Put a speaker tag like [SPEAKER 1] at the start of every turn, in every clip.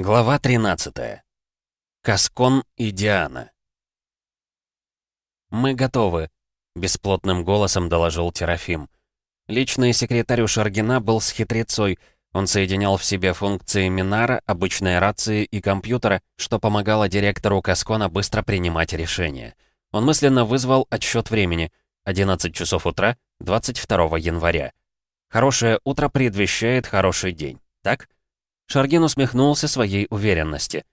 [SPEAKER 1] Глава 13. Каскон и Диана. «Мы готовы», — бесплотным голосом доложил Терафим. Личный секретарь у Шаргина был с хитрецой. Он соединял в себе функции Минара, обычной рации и компьютера, что помогало директору Каскона быстро принимать решения. Он мысленно вызвал отсчет времени. 11 часов утра, 22 января. Хорошее утро предвещает хороший день, так? Шаргин усмехнулся своей уверенности.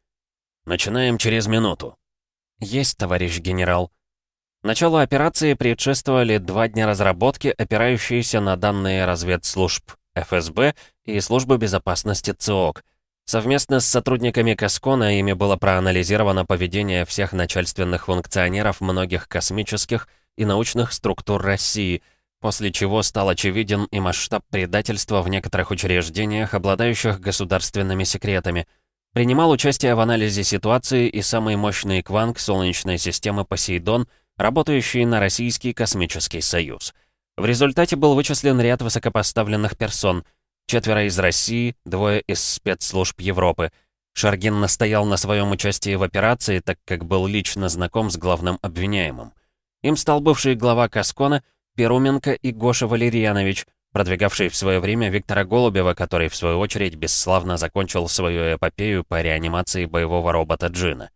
[SPEAKER 1] «Начинаем через минуту». «Есть, товарищ генерал». Началу операции предшествовали два дня разработки, опирающиеся на данные разведслужб ФСБ и службы безопасности ЦОК. Совместно с сотрудниками Каскона ими было проанализировано поведение всех начальственных функционеров многих космических и научных структур России – после чего стал очевиден и масштаб предательства в некоторых учреждениях, обладающих государственными секретами. Принимал участие в анализе ситуации и самый мощный кванг Солнечной системы Посейдон, работающий на Российский космический союз. В результате был вычислен ряд высокопоставленных персон, четверо из России, двое из спецслужб Европы. Шаргин настоял на своем участии в операции, так как был лично знаком с главным обвиняемым. Им стал бывший глава Каскона — Перуменко и Гоша Валерьянович, продвигавший в свое время Виктора Голубева, который, в свою очередь, бесславно закончил свою эпопею по реанимации боевого робота Джина.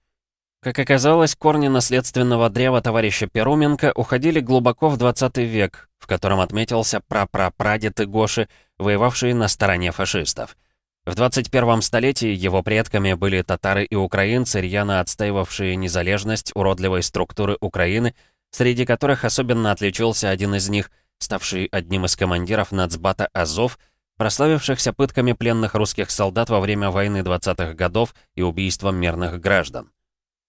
[SPEAKER 1] Как оказалось, корни наследственного древа товарища Перуменко уходили глубоко в 20 век, в котором отметился прапрапрадед Гоши, воевавший на стороне фашистов. В 21 столетии его предками были татары и украинцы, рьяно отстаивавшие незалежность уродливой структуры Украины среди которых особенно отличился один из них, ставший одним из командиров нацбата «Азов», прославившихся пытками пленных русских солдат во время войны 20-х годов и убийством мирных граждан.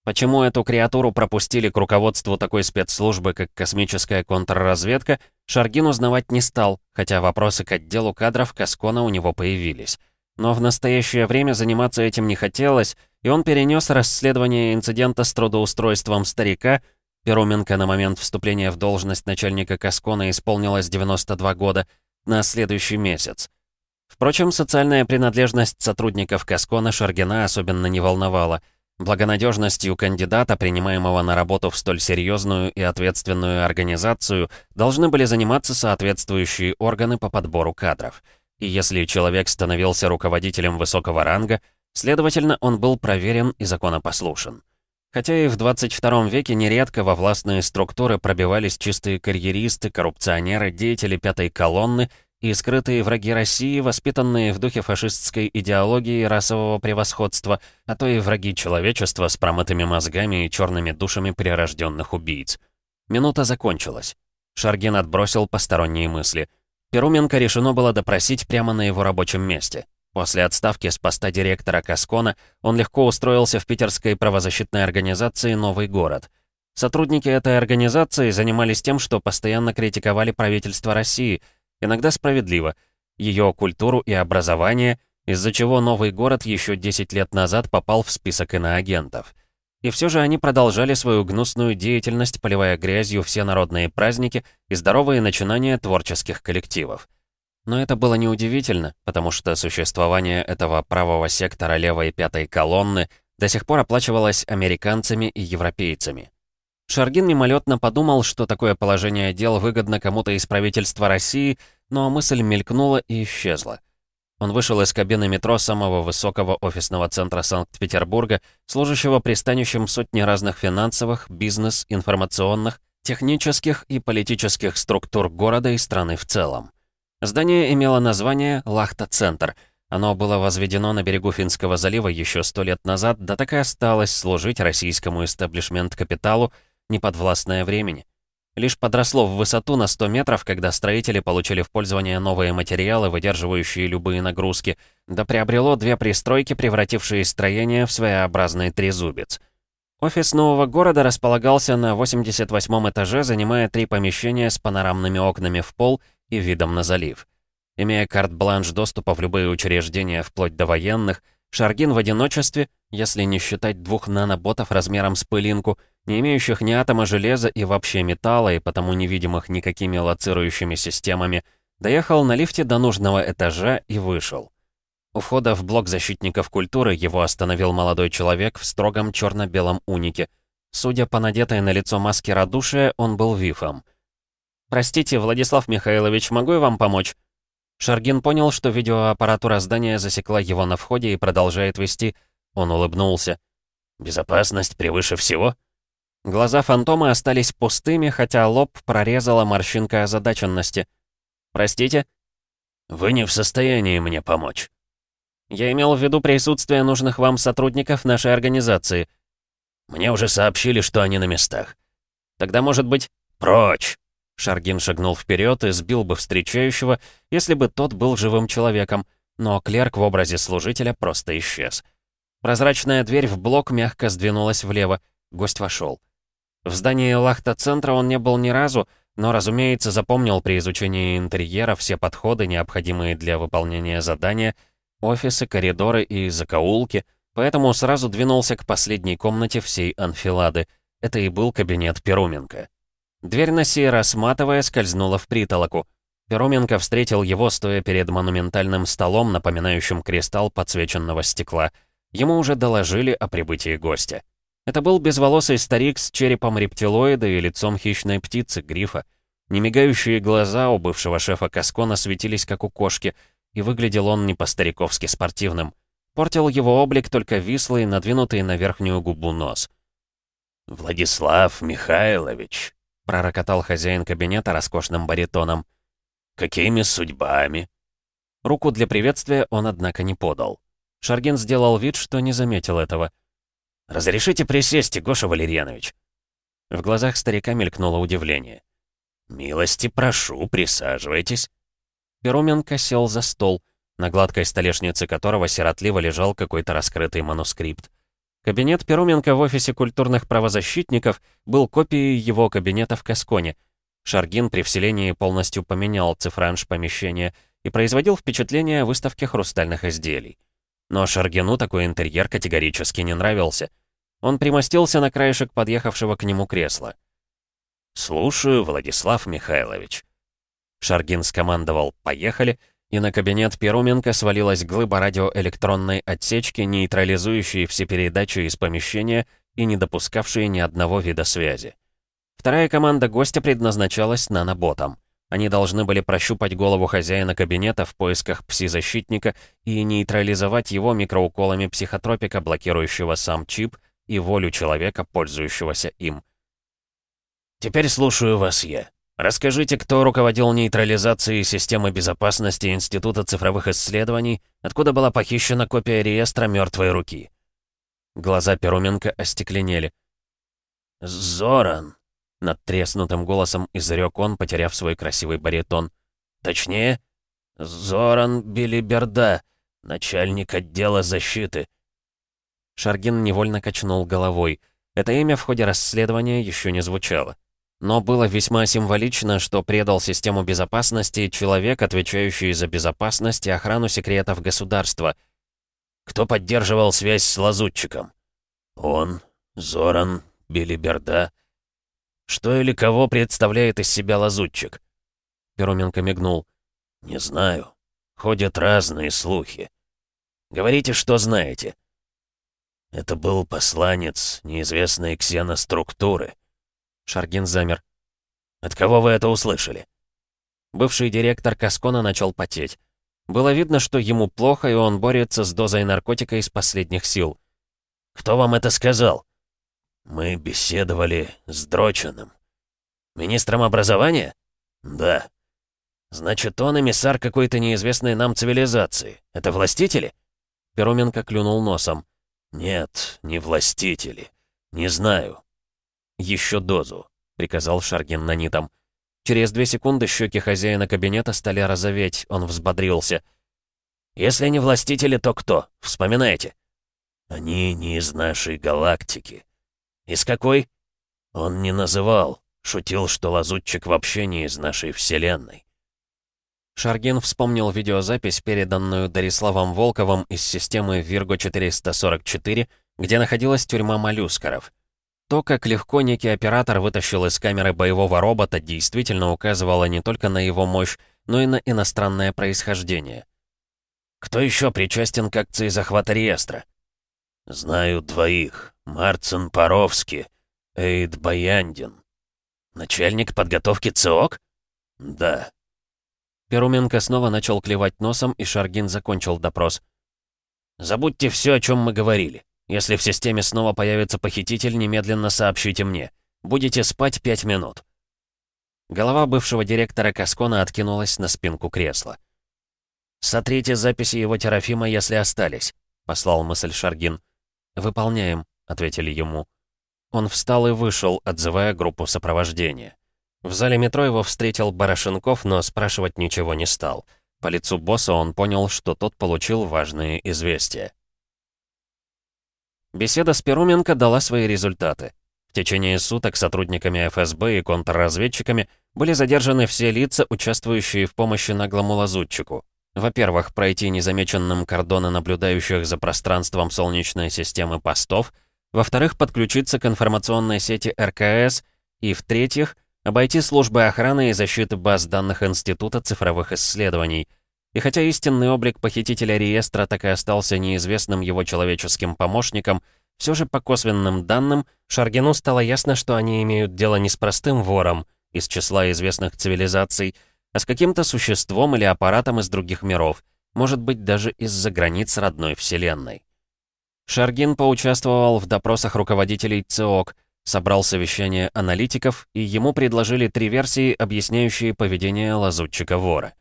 [SPEAKER 1] Почему эту креатуру пропустили к руководству такой спецслужбы, как космическая контрразведка, Шаргин узнавать не стал, хотя вопросы к отделу кадров Каскона у него появились. Но в настоящее время заниматься этим не хотелось, и он перенес расследование инцидента с трудоустройством старика Перуменко на момент вступления в должность начальника Каскона исполнилось 92 года, на следующий месяц. Впрочем, социальная принадлежность сотрудников Каскона Шаргина особенно не волновала. Благонадежностью кандидата, принимаемого на работу в столь серьезную и ответственную организацию, должны были заниматься соответствующие органы по подбору кадров. И если человек становился руководителем высокого ранга, следовательно, он был проверен и законопослушен. Хотя и в 22 веке нередко во властные структуры пробивались чистые карьеристы, коррупционеры, деятели пятой колонны и скрытые враги России, воспитанные в духе фашистской идеологии расового превосходства, а то и враги человечества с промытыми мозгами и черными душами прирожденных убийц. Минута закончилась. Шаргин отбросил посторонние мысли. Перуменко решено было допросить прямо на его рабочем месте. После отставки с поста директора Каскона он легко устроился в питерской правозащитной организации «Новый город». Сотрудники этой организации занимались тем, что постоянно критиковали правительство России, иногда справедливо, ее культуру и образование, из-за чего Новый город еще 10 лет назад попал в список иноагентов. И все же они продолжали свою гнусную деятельность, поливая грязью все народные праздники и здоровые начинания творческих коллективов. Но это было неудивительно, потому что существование этого правого сектора левой пятой колонны до сих пор оплачивалось американцами и европейцами. Шаргин мимолетно подумал, что такое положение дел выгодно кому-то из правительства России, но мысль мелькнула и исчезла. Он вышел из кабины метро самого высокого офисного центра Санкт-Петербурга, служащего пристанищем сотни разных финансовых, бизнес, информационных, технических и политических структур города и страны в целом. Здание имело название «Лахта-центр». Оно было возведено на берегу Финского залива еще сто лет назад, да так и осталось служить российскому истеблишмент-капиталу, неподвластное времени. Лишь подросло в высоту на 100 метров, когда строители получили в пользование новые материалы, выдерживающие любые нагрузки, да приобрело две пристройки, превратившие строение в своеобразный трезубец. Офис нового города располагался на 88 этаже, занимая три помещения с панорамными окнами в пол и видом на залив. Имея карт-бланш доступа в любые учреждения, вплоть до военных, Шаргин в одиночестве, если не считать двух наноботов размером с пылинку, не имеющих ни атома железа и вообще металла, и потому невидимых никакими лоцирующими системами, доехал на лифте до нужного этажа и вышел. У входа в блок защитников культуры его остановил молодой человек в строгом черно-белом унике. Судя по надетой на лицо маске радушия, он был вифом. «Простите, Владислав Михайлович, могу я вам помочь?» Шаргин понял, что видеоаппаратура здания засекла его на входе и продолжает вести. Он улыбнулся. «Безопасность превыше всего?» Глаза фантома остались пустыми, хотя лоб прорезала морщинка озадаченности. «Простите?» «Вы не в состоянии мне помочь». Я имел в виду присутствие нужных вам сотрудников нашей организации. Мне уже сообщили, что они на местах. Тогда, может быть, прочь!» Шаргин шагнул вперед и сбил бы встречающего, если бы тот был живым человеком, но клерк в образе служителя просто исчез. Прозрачная дверь в блок мягко сдвинулась влево, гость вошел. В здании Лахта-центра он не был ни разу, но, разумеется, запомнил при изучении интерьера все подходы, необходимые для выполнения задания — офисы, коридоры и закоулки, поэтому сразу двинулся к последней комнате всей анфилады. Это и был кабинет Перуменко. Дверь на сей раз матовая скользнула в притолоку. Перуменко встретил его, стоя перед монументальным столом, напоминающим кристалл подсвеченного стекла. Ему уже доложили о прибытии гостя. Это был безволосый старик с черепом рептилоида и лицом хищной птицы, грифа. Немигающие глаза у бывшего шефа Каскона светились, как у кошки — и выглядел он не по-стариковски спортивным. Портил его облик только вислый, надвинутый на верхнюю губу нос. «Владислав Михайлович», — пророкотал хозяин кабинета роскошным баритоном. «Какими судьбами?» Руку для приветствия он, однако, не подал. Шаргин сделал вид, что не заметил этого. «Разрешите присесть, Гоша Валерьянович?» В глазах старика мелькнуло удивление. «Милости прошу, присаживайтесь». Перуменко сел за стол, на гладкой столешнице которого сиротливо лежал какой-то раскрытый манускрипт. Кабинет Перуменко в офисе культурных правозащитников был копией его кабинета в Касконе. Шаргин при вселении полностью поменял цифранж помещения и производил впечатление выставки хрустальных изделий. Но Шаргину такой интерьер категорически не нравился. Он примостился на краешек подъехавшего к нему кресла. «Слушаю, Владислав Михайлович», Шаргин скомандовал «Поехали!» И на кабинет Перуменко свалилась глыба радиоэлектронной отсечки, нейтрализующей все передачи из помещения и не допускавшие ни одного вида связи. Вторая команда гостя предназначалась наноботам. Они должны были прощупать голову хозяина кабинета в поисках пси-защитника и нейтрализовать его микроуколами психотропика, блокирующего сам чип и волю человека, пользующегося им. «Теперь слушаю вас я», Расскажите, кто руководил нейтрализацией системы безопасности Института цифровых исследований, откуда была похищена копия реестра мертвой руки?» Глаза Перуменко остекленели. «Зоран!» — над треснутым голосом изрек он, потеряв свой красивый баритон. «Точнее, Зоран Билиберда, начальник отдела защиты». Шаргин невольно качнул головой. Это имя в ходе расследования еще не звучало. Но было весьма символично, что предал систему безопасности человек, отвечающий за безопасность и охрану секретов государства. Кто поддерживал связь с лазутчиком? Он, Зоран, Билиберда. Что или кого представляет из себя лазутчик? Перуменко мигнул. Не знаю. Ходят разные слухи. Говорите, что знаете. Это был посланец неизвестной ксеноструктуры. Шаргин замер. «От кого вы это услышали?» Бывший директор Каскона начал потеть. Было видно, что ему плохо, и он борется с дозой наркотика из последних сил. «Кто вам это сказал?» «Мы беседовали с Дроченым». «Министром образования?» «Да». «Значит, он эмиссар какой-то неизвестной нам цивилизации. Это властители?» Перуменко клюнул носом. «Нет, не властители. Не знаю. «Еще дозу», — приказал Шаргин нанитом. Через две секунды щеки хозяина кабинета стали розоветь, он взбодрился. «Если не властители, то кто? Вспоминайте». «Они не из нашей галактики». «Из какой?» «Он не называл. Шутил, что лазутчик вообще не из нашей вселенной». Шаргин вспомнил видеозапись, переданную Дариславом Волковым из системы Вирго-444, где находилась тюрьма моллюскаров. То, как легко некий оператор вытащил из камеры боевого робота, действительно указывало не только на его мощь, но и на иностранное происхождение.
[SPEAKER 2] Кто еще причастен к акции захвата реестра?» «Знаю двоих. Марцин Паровский, Эйд Баяндин». «Начальник подготовки ЦИОК?» «Да».
[SPEAKER 1] Перуменко снова начал клевать носом, и Шаргин закончил допрос.
[SPEAKER 2] «Забудьте все, о чем мы говорили. Если в системе снова появится похититель, немедленно сообщите мне. Будете спать пять минут».
[SPEAKER 1] Голова бывшего директора Каскона откинулась на спинку кресла.
[SPEAKER 2] «Сотрите записи его Терафима, если остались», — послал мысль Шаргин.
[SPEAKER 1] «Выполняем», — ответили ему. Он встал и вышел, отзывая группу сопровождения. В зале метро его встретил Барашенков, но спрашивать ничего не стал. По лицу босса он понял, что тот получил важные известия. Беседа с Перуменко дала свои результаты. В течение суток сотрудниками ФСБ и контрразведчиками были задержаны все лица, участвующие в помощи наглому лазутчику. Во-первых, пройти незамеченным кордоны наблюдающих за пространством Солнечной системы постов. Во-вторых, подключиться к информационной сети РКС. И в-третьих, обойти службы охраны и защиты баз данных Института цифровых исследований. И хотя истинный облик похитителя реестра так и остался неизвестным его человеческим помощникам, все же по косвенным данным Шаргину стало ясно, что они имеют дело не с простым вором из числа известных цивилизаций, а с каким-то существом или аппаратом из других миров, может быть, даже из-за границ родной Вселенной. Шаргин поучаствовал в допросах руководителей ЦИОК, собрал совещание аналитиков, и ему предложили три версии, объясняющие поведение лазутчика-вора.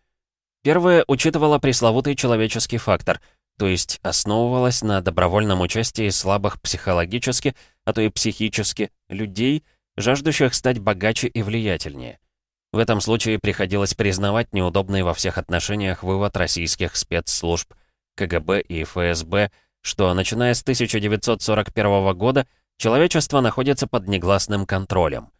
[SPEAKER 1] Первая учитывала пресловутый человеческий фактор, то есть основывалась на добровольном участии слабых психологически, а то и психически, людей, жаждущих стать богаче и влиятельнее. В этом случае приходилось признавать неудобный во всех отношениях вывод российских спецслужб КГБ и ФСБ, что начиная с 1941 года человечество находится под негласным контролем.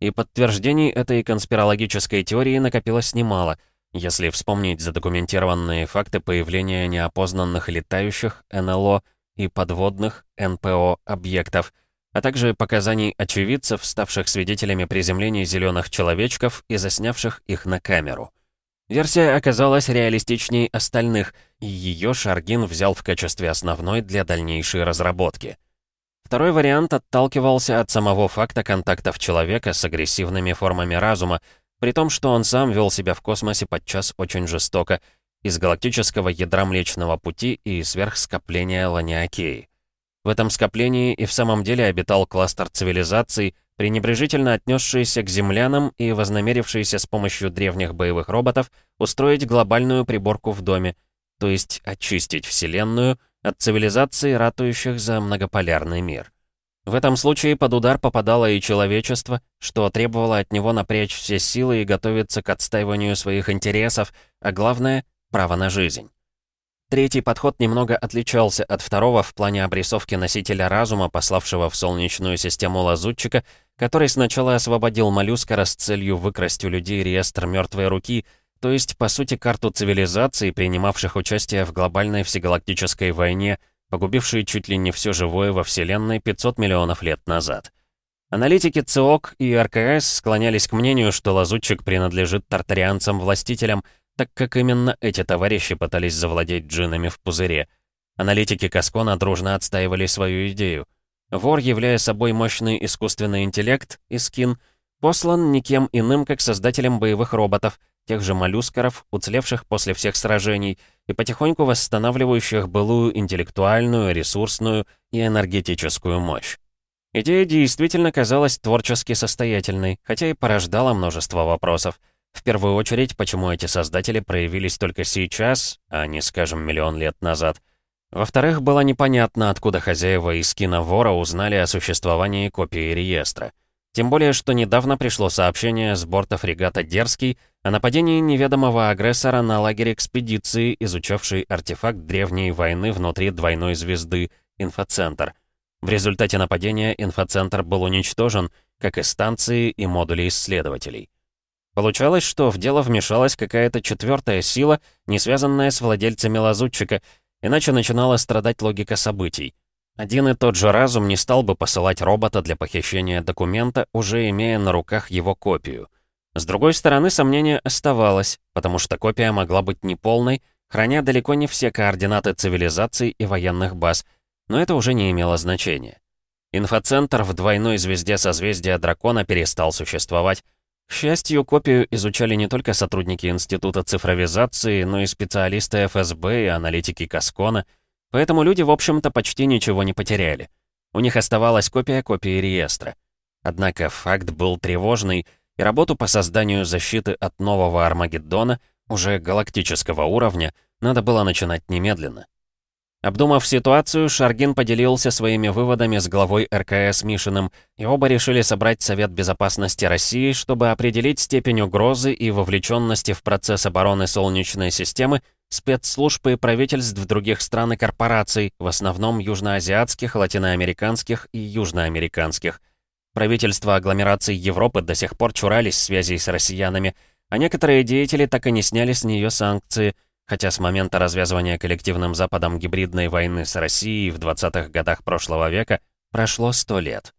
[SPEAKER 1] И подтверждений этой конспирологической теории накопилось немало, если вспомнить задокументированные факты появления неопознанных летающих НЛО и подводных НПО объектов – а также показаний очевидцев, ставших свидетелями приземления зеленых человечков и заснявших их на камеру. Версия оказалась реалистичнее остальных, и ее Шаргин взял в качестве основной для дальнейшей разработки. Второй вариант отталкивался от самого факта контактов человека с агрессивными формами разума, при том, что он сам вел себя в космосе подчас очень жестоко, из галактического ядра Млечного Пути и сверхскопления Ланиакеи. В этом скоплении и в самом деле обитал кластер цивилизаций, пренебрежительно отнесшиеся к землянам и вознамерившиеся с помощью древних боевых роботов устроить глобальную приборку в доме, то есть очистить Вселенную от цивилизаций, ратующих за многополярный мир. В этом случае под удар попадало и человечество, что требовало от него напрячь все силы и готовиться к отстаиванию своих интересов, а главное — право на жизнь. Третий подход немного отличался от второго в плане обрисовки носителя разума, пославшего в Солнечную систему лазутчика, который сначала освободил моллюска с целью выкрасть у людей реестр мертвой руки, то есть, по сути, карту цивилизаций, принимавших участие в глобальной всегалактической войне, погубившей чуть ли не все живое во Вселенной 500 миллионов лет назад. Аналитики ЦИОК и РКС склонялись к мнению, что лазутчик принадлежит тартарианцам-властителям — так как именно эти товарищи пытались завладеть джинами в пузыре. Аналитики Каскона дружно отстаивали свою идею. Вор, являя собой мощный искусственный интеллект, и скин, послан никем иным, как создателем боевых роботов, тех же моллюскеров, уцелевших после всех сражений, и потихоньку восстанавливающих былую интеллектуальную, ресурсную и энергетическую мощь. Идея действительно казалась творчески состоятельной, хотя и порождала множество вопросов. В первую очередь, почему эти создатели проявились только сейчас, а не, скажем, миллион лет назад. Во-вторых, было непонятно, откуда хозяева из киновора узнали о существовании копии реестра. Тем более, что недавно пришло сообщение с борта фрегата «Дерзкий» о нападении неведомого агрессора на лагерь экспедиции, изучавший артефакт древней войны внутри двойной звезды «Инфоцентр». В результате нападения инфоцентр был уничтожен, как и станции и модули исследователей. Получалось, что в дело вмешалась какая-то четвертая сила, не связанная с владельцами лазутчика, иначе начинала страдать логика событий. Один и тот же разум не стал бы посылать робота для похищения документа, уже имея на руках его копию. С другой стороны, сомнение оставалось, потому что копия могла быть неполной, храня далеко не все координаты цивилизаций и военных баз, но это уже не имело значения. Инфоцентр в двойной звезде созвездия Дракона перестал существовать. К счастью, копию изучали не только сотрудники Института цифровизации, но и специалисты ФСБ и аналитики Каскона, поэтому люди, в общем-то, почти ничего не потеряли. У них оставалась копия копии реестра. Однако факт был тревожный, и работу по созданию защиты от нового Армагеддона, уже галактического уровня, надо было начинать немедленно. Обдумав ситуацию, Шаргин поделился своими выводами с главой РКС Мишиным, и оба решили собрать Совет Безопасности России, чтобы определить степень угрозы и вовлеченности в процесс обороны Солнечной системы спецслужб и правительств других стран и корпораций, в основном южноазиатских, латиноамериканских и южноамериканских. Правительства агломераций Европы до сих пор чурались связей с россиянами, а некоторые деятели так и не сняли с нее санкции – хотя с момента развязывания коллективным Западом гибридной войны с Россией в 20-х годах прошлого века прошло 100 лет.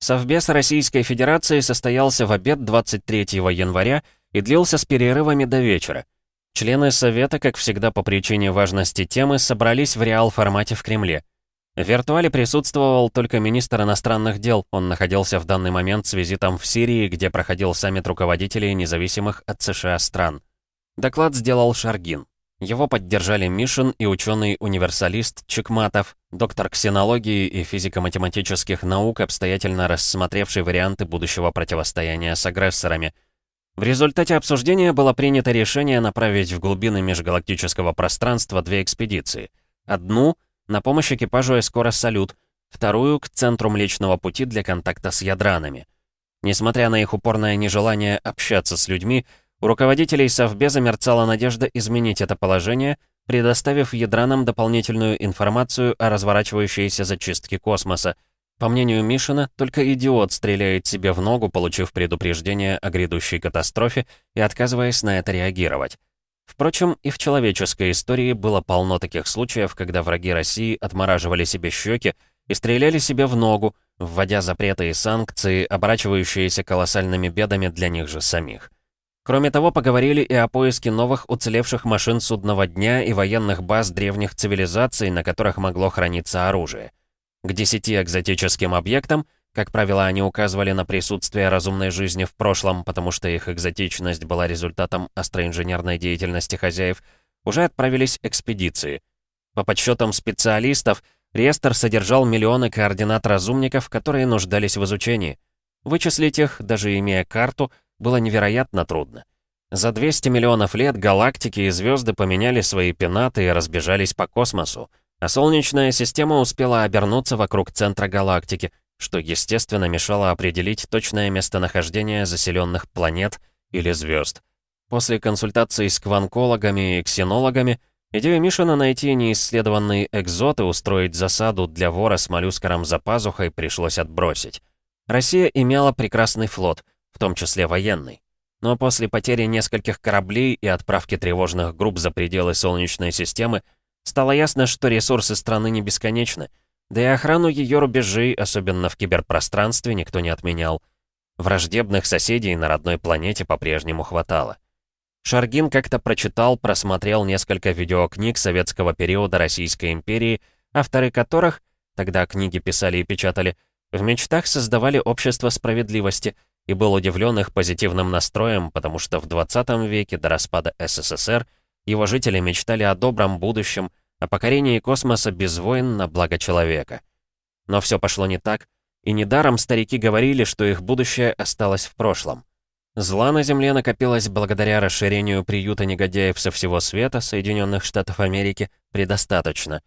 [SPEAKER 1] Совбез Российской Федерации состоялся в обед 23 января и длился с перерывами до вечера. Члены Совета, как всегда по причине важности темы, собрались в реал-формате в Кремле. В виртуале присутствовал только министр иностранных дел, он находился в данный момент с визитом в Сирии, где проходил саммит руководителей независимых от США стран. Доклад сделал Шаргин. Его поддержали Мишин и ученый-универсалист Чекматов, доктор ксенологии и физико-математических наук, обстоятельно рассмотревший варианты будущего противостояния с агрессорами. В результате обсуждения было принято решение направить в глубины межгалактического пространства две экспедиции. Одну — на помощь экипажу эскора «Салют», вторую — к центру Млечного Пути для контакта с ядранами. Несмотря на их упорное нежелание общаться с людьми, у руководителей Совбеза мерцала надежда изменить это положение, предоставив ядранам дополнительную информацию о разворачивающейся зачистке космоса. По мнению Мишина, только идиот стреляет себе в ногу, получив предупреждение о грядущей катастрофе и отказываясь на это реагировать. Впрочем, и в человеческой истории было полно таких случаев, когда враги России отмораживали себе щеки и стреляли себе в ногу, вводя запреты и санкции, оборачивающиеся колоссальными бедами для них же самих. Кроме того, поговорили и о поиске новых уцелевших машин судного дня и военных баз древних цивилизаций, на которых могло храниться оружие. К десяти экзотическим объектам, как правило, они указывали на присутствие разумной жизни в прошлом, потому что их экзотичность была результатом астроинженерной деятельности хозяев, уже отправились экспедиции. По подсчетам специалистов, реестр содержал миллионы координат разумников, которые нуждались в изучении. Вычислить их, даже имея карту, было невероятно трудно. За 200 миллионов лет галактики и звезды поменяли свои пенаты и разбежались по космосу, а Солнечная система успела обернуться вокруг центра галактики, что, естественно, мешало определить точное местонахождение заселенных планет или звезд. После консультаций с кванкологами и ксенологами, идею Мишина найти неисследованные экзоты, устроить засаду для вора с моллюскором за пазухой пришлось отбросить. Россия имела прекрасный флот — в том числе военный. Но после потери нескольких кораблей и отправки тревожных групп за пределы Солнечной системы, стало ясно, что ресурсы страны не бесконечны, да и охрану ее рубежей, особенно в киберпространстве, никто не отменял. Враждебных соседей на родной планете по-прежнему хватало. Шаргин как-то прочитал, просмотрел несколько видеокниг советского периода Российской империи, авторы которых, тогда книги писали и печатали, в мечтах создавали общество справедливости, и был удивлен их позитивным настроем, потому что в 20 веке до распада СССР его жители мечтали о добром будущем, о покорении космоса без войн на благо человека. Но все пошло не так, и недаром старики говорили, что их будущее осталось в прошлом. Зла на Земле накопилось благодаря расширению приюта негодяев со всего света, Соединенных Штатов Америки, предостаточно.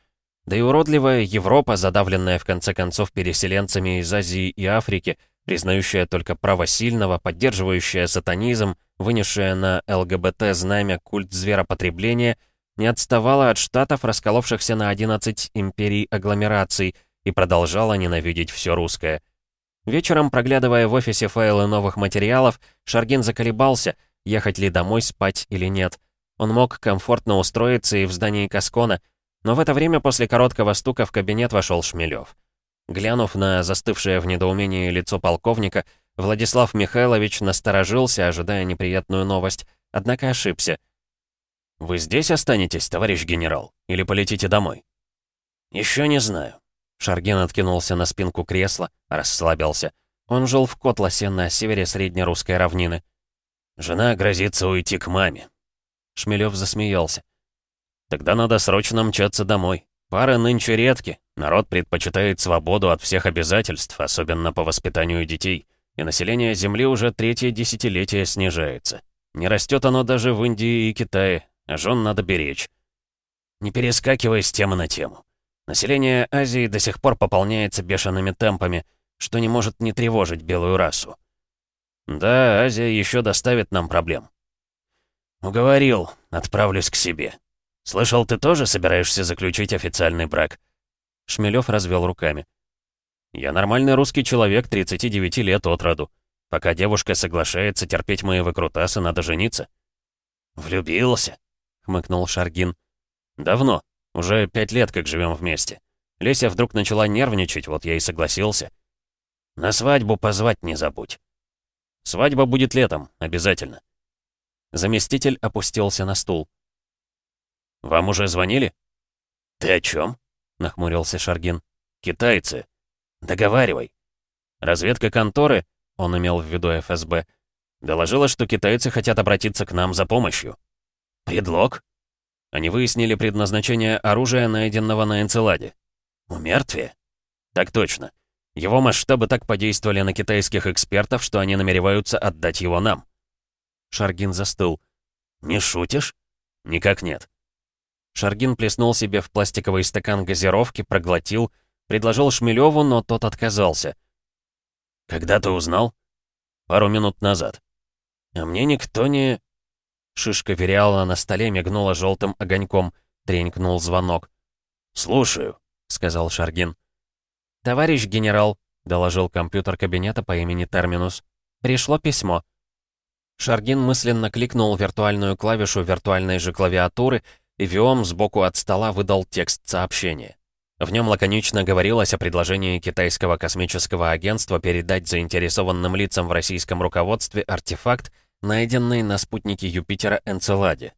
[SPEAKER 1] Да и уродливая Европа, задавленная в конце концов переселенцами из Азии и Африки, признающая только право сильного, поддерживающая сатанизм, вынесшая на ЛГБТ знамя культ зверопотребления, не отставала от штатов, расколовшихся на 11 империй агломераций, и продолжала ненавидеть все русское. Вечером, проглядывая в офисе файлы новых материалов, Шаргин заколебался, ехать ли домой спать или нет. Он мог комфортно устроиться и в здании Каскона, но в это время после короткого стука в кабинет вошел Шмелев. Глянув на застывшее в недоумении лицо полковника, Владислав Михайлович насторожился, ожидая неприятную новость, однако ошибся.
[SPEAKER 2] «Вы здесь останетесь, товарищ генерал, или полетите домой?» «Еще не знаю». Шаргин откинулся на спинку кресла, расслабился. Он жил в Котласе на севере среднерусской равнины. «Жена грозится уйти к маме». Шмелев засмеялся. «Тогда надо срочно мчаться домой. Пары нынче редки. Народ предпочитает свободу от всех обязательств, особенно по воспитанию детей. И население Земли уже третье десятилетие снижается. Не растет оно даже в Индии и Китае, а жен надо беречь. Не перескакивай с темы на тему. Население Азии до сих пор пополняется бешеными темпами, что не может не тревожить белую расу. Да, Азия еще доставит нам проблем. Уговорил, отправлюсь к себе. Слышал, ты тоже собираешься заключить официальный брак? Шмелев развел руками. Я нормальный русский человек, 39 лет от роду. Пока девушка соглашается терпеть мои выкрутасы, надо жениться. «Влюбился?» — хмыкнул Шаргин. «Давно. Уже пять лет, как живем вместе. Леся вдруг начала нервничать, вот я и согласился. На свадьбу позвать не забудь. Свадьба будет летом, обязательно». Заместитель опустился на стул. «Вам уже звонили?» «Ты о чем? нахмурился Шаргин. «Китайцы. Договаривай». «Разведка конторы он имел в виду ФСБ, доложила, что китайцы хотят обратиться к нам за помощью. Предлог? Они выяснили предназначение оружия, найденного на Энцеладе. У мертвия? Так точно. Его масштабы так подействовали на китайских экспертов, что они намереваются отдать его нам. Шаргин застыл. «Не шутишь?» «Никак нет». Шаргин плеснул себе в пластиковый стакан газировки, проглотил, предложил Шмелеву, но тот отказался — «Когда ты узнал?» «Пару минут назад». «А мне никто не...» Шишка вериала на столе мигнула желтым огоньком. Тренькнул звонок. «Слушаю», — сказал Шаргин. «Товарищ генерал», — доложил компьютер кабинета по имени Терминус. «Пришло письмо». Шаргин мысленно кликнул виртуальную клавишу виртуальной же клавиатуры, и Виом сбоку от стола выдал текст сообщения. В нем лаконично говорилось о предложении китайского космического агентства передать заинтересованным лицам в российском руководстве артефакт, найденный на спутнике Юпитера Энцеладе.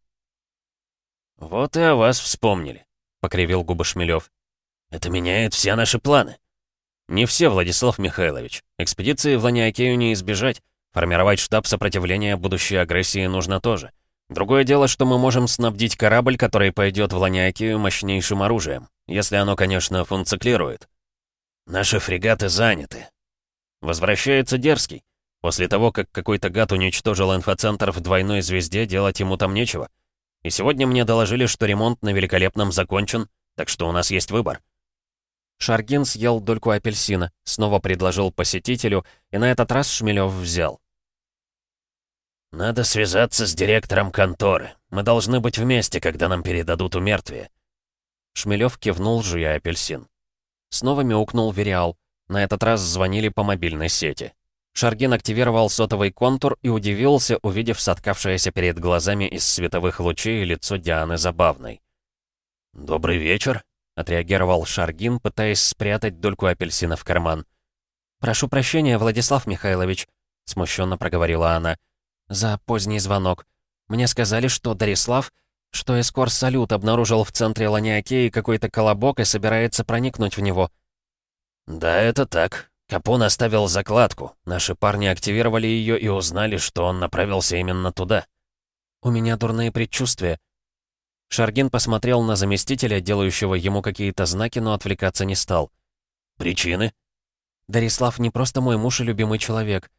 [SPEAKER 2] «Вот и о вас вспомнили», — покривил губы Шмелев. «Это меняет все наши планы». «Не все, Владислав Михайлович. Экспедиции в Ланиакею не избежать. Формировать штаб сопротивления будущей агрессии нужно тоже. Другое дело, что мы можем снабдить корабль, который пойдет в Ланиакею мощнейшим оружием. Если оно, конечно, функциклирует. Наши фрегаты заняты. Возвращается Дерзкий. После того, как какой-то гад уничтожил инфоцентр в двойной звезде, делать ему там нечего. И сегодня мне доложили, что ремонт на Великолепном закончен, так что у нас есть выбор. Шаргин съел дольку апельсина, снова предложил посетителю, и на этот раз Шмелев взял. «Надо связаться с директором конторы. Мы должны быть вместе, когда нам передадут умертвие». Шмелев кивнул, жуя апельсин. Снова мяукнул Вериал. На этот раз звонили по мобильной сети. Шаргин активировал сотовый контур и удивился, увидев соткавшееся перед глазами из световых лучей лицо Дианы Забавной. «Добрый вечер», — отреагировал Шаргин, пытаясь спрятать дольку апельсина в карман. «Прошу прощения, Владислав Михайлович», — смущенно проговорила она за поздний звонок. Мне сказали, что Дарислав, что эскор-салют обнаружил в центре Ланиакеи какой-то колобок и собирается проникнуть в него. Да, это так. Капон оставил закладку. Наши парни активировали ее и узнали, что он направился именно туда. У меня дурные предчувствия. Шаргин посмотрел на заместителя, делающего ему какие-то знаки, но отвлекаться не стал. «Причины?» «Дарислав не просто мой муж и любимый человек.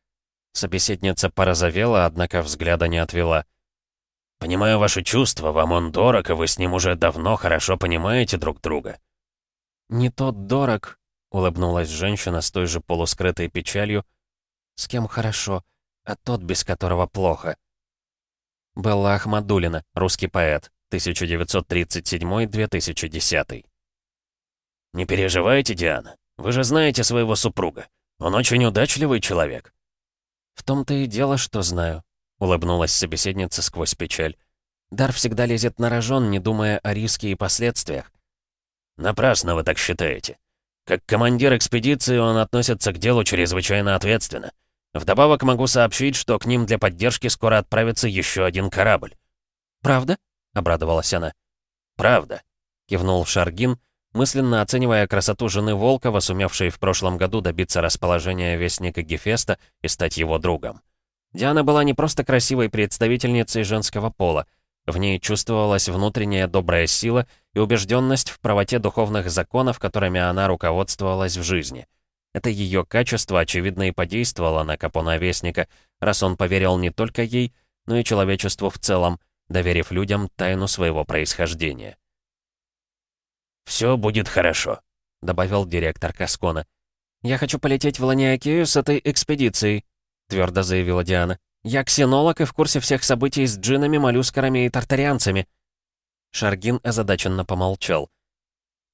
[SPEAKER 2] Собеседница порозовела, однако взгляда не отвела. «Понимаю ваши чувства, вам он дорог, и вы с ним уже давно хорошо понимаете друг друга». «Не тот дорог», — улыбнулась женщина с той же полускрытой печалью, «с кем хорошо, а тот, без которого плохо». Белла Ахмадулина, русский поэт, 1937-2010. «Не переживайте, Диана, вы же знаете своего супруга. Он очень удачливый человек». «В том-то и дело, что знаю», — улыбнулась собеседница сквозь печаль. «Дар всегда лезет на рожон, не думая о риске и последствиях». «Напрасно вы так считаете. Как командир экспедиции он относится к делу чрезвычайно ответственно. Вдобавок могу сообщить, что к ним для поддержки скоро отправится еще один корабль». «Правда?»
[SPEAKER 1] — обрадовалась она. «Правда», — кивнул Шаргин, мысленно оценивая красоту жены Волкова, сумевшей в прошлом году добиться расположения Вестника Гефеста и стать его другом. Диана была не просто красивой представительницей женского пола, в ней чувствовалась внутренняя добрая сила и убежденность в правоте духовных законов, которыми она руководствовалась в жизни. Это ее качество, очевидно, и подействовало на Капона Вестника, раз он поверил не только ей, но и человечеству в целом, доверив людям тайну своего происхождения.
[SPEAKER 2] «Все будет хорошо», — добавил директор Каскона.
[SPEAKER 1] «Я хочу полететь в Ланиакею с этой экспедицией», — твердо заявила Диана. «Я ксенолог и в курсе всех событий с джинами, моллюскарами и тартарианцами». Шаргин озадаченно помолчал.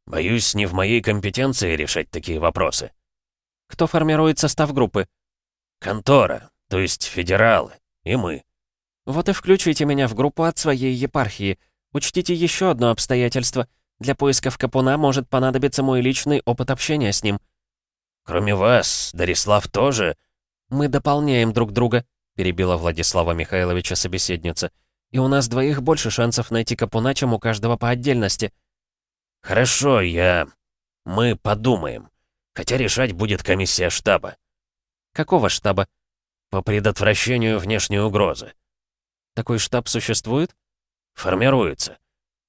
[SPEAKER 2] «Боюсь, не в моей компетенции решать такие вопросы».
[SPEAKER 1] «Кто формирует состав группы?»
[SPEAKER 2] «Контора, то есть федералы, и мы».
[SPEAKER 1] «Вот и включите меня в группу от своей епархии. Учтите еще одно обстоятельство. Для поисков Капуна может понадобиться мой личный опыт общения с ним».
[SPEAKER 2] «Кроме вас, Дарислав тоже?»
[SPEAKER 1] «Мы дополняем друг друга», — перебила Владислава Михайловича собеседница. «И у нас двоих больше шансов найти Капуна, чем у каждого по отдельности».
[SPEAKER 2] «Хорошо, я... Мы подумаем. Хотя решать будет комиссия штаба».
[SPEAKER 1] «Какого штаба?»
[SPEAKER 2] «По предотвращению внешней угрозы».
[SPEAKER 1] «Такой штаб существует?»
[SPEAKER 2] «Формируется.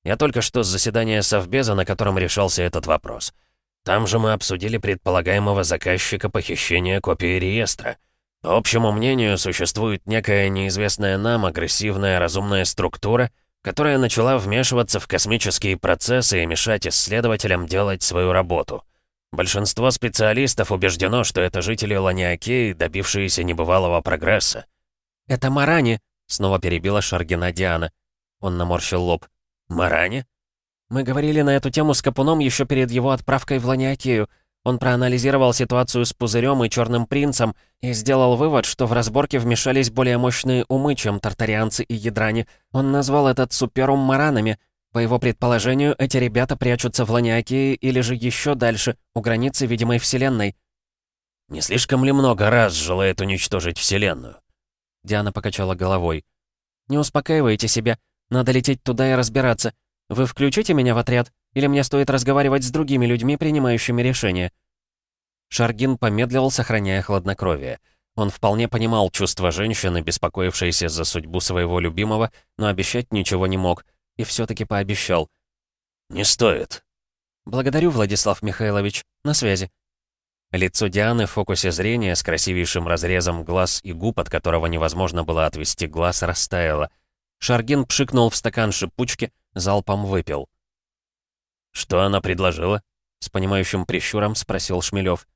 [SPEAKER 2] Я только что с заседания Совбеза, на котором решался этот вопрос». Там же мы обсудили предполагаемого заказчика похищения копии реестра. По общему мнению, существует некая неизвестная нам агрессивная разумная структура, которая начала вмешиваться в космические процессы и мешать исследователям делать свою работу. Большинство специалистов убеждено, что это жители Ланиакеи, добившиеся небывалого прогресса.
[SPEAKER 1] «Это Марани», — снова перебила Шаргина Диана. Он наморщил лоб.
[SPEAKER 2] «Марани?»
[SPEAKER 1] Мы говорили на эту тему с Капуном еще перед его отправкой в Ланиакею. Он проанализировал ситуацию с Пузырем и Черным Принцем и сделал вывод, что в разборке вмешались более мощные умы, чем тартарианцы и ядране. Он назвал этот суперум маранами. По его предположению, эти ребята прячутся в Ланиакее или же еще дальше, у границы видимой Вселенной.
[SPEAKER 2] «Не слишком ли много раз желает уничтожить Вселенную?»
[SPEAKER 1] Диана покачала головой. «Не успокаивайте себя. Надо лететь туда и разбираться. Вы включите меня в отряд? Или мне стоит разговаривать с другими людьми, принимающими решения?» Шаргин помедлил, сохраняя хладнокровие. Он вполне понимал чувства женщины, беспокоившейся за судьбу своего любимого, но обещать ничего не мог, и все таки пообещал.
[SPEAKER 2] «Не стоит».
[SPEAKER 1] «Благодарю, Владислав Михайлович. На связи». Лицо Дианы в фокусе зрения с красивейшим разрезом глаз и губ, от которого невозможно было отвести глаз, растаяло. Шаргин пшикнул в стакан шипучки, залпом выпил.
[SPEAKER 2] «Что она предложила?»
[SPEAKER 1] — с понимающим прищуром спросил Шмелев.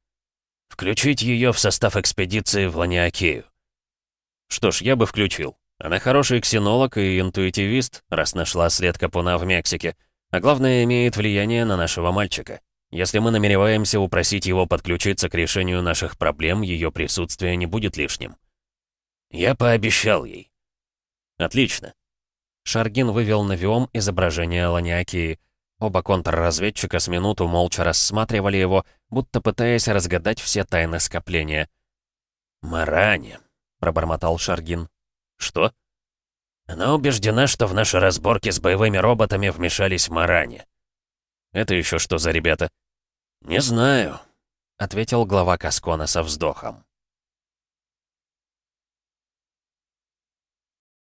[SPEAKER 2] «Включить ее в состав экспедиции в Ланиакею».
[SPEAKER 1] «Что ж, я бы включил. Она хороший ксенолог и интуитивист, раз нашла след Капуна в Мексике, а главное, имеет влияние на нашего мальчика. Если мы намереваемся упросить его подключиться к решению наших проблем, ее присутствие не будет лишним».
[SPEAKER 2] «Я пообещал ей».
[SPEAKER 1] «Отлично. Шаргин вывел на Виом изображение Ланиакии. Оба контрразведчика с минуту молча рассматривали его, будто пытаясь разгадать все тайны скопления.
[SPEAKER 2] «Маране», — пробормотал Шаргин.
[SPEAKER 1] «Что?»
[SPEAKER 2] «Она убеждена, что в наши разборки с боевыми роботами вмешались Маране».
[SPEAKER 1] «Это еще что за ребята?»
[SPEAKER 2] «Не знаю», —
[SPEAKER 1] ответил глава Каскона со вздохом.